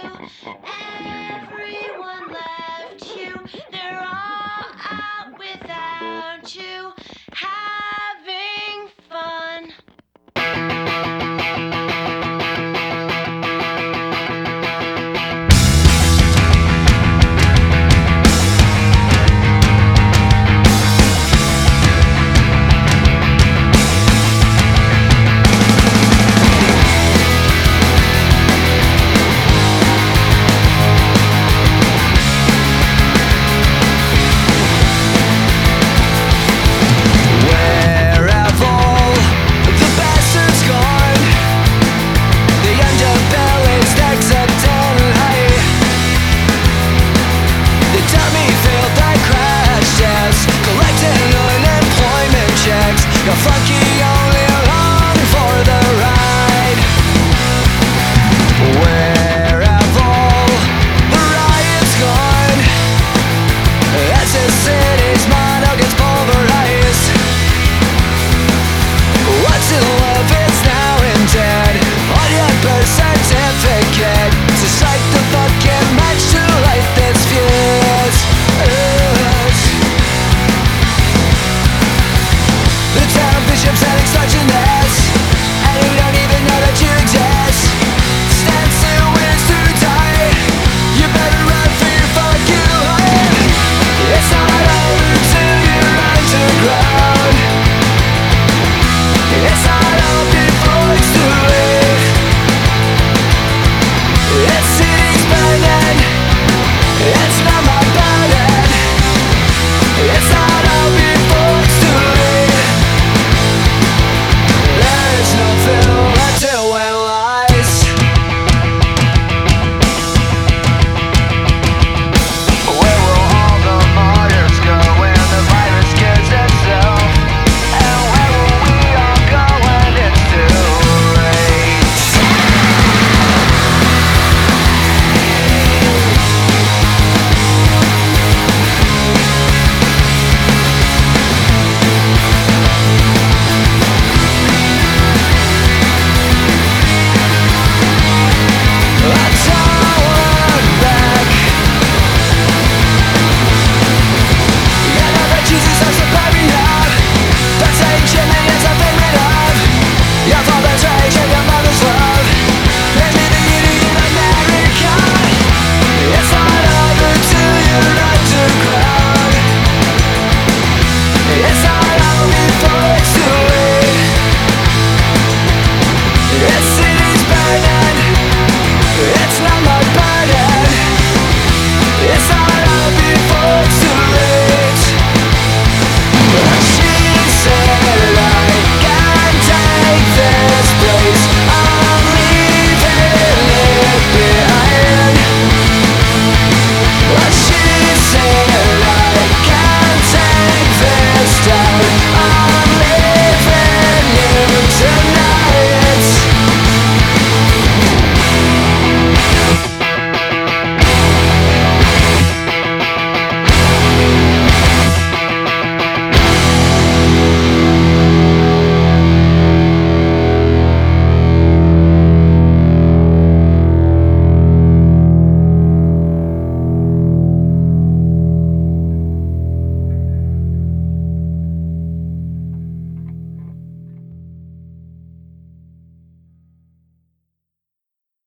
everyone.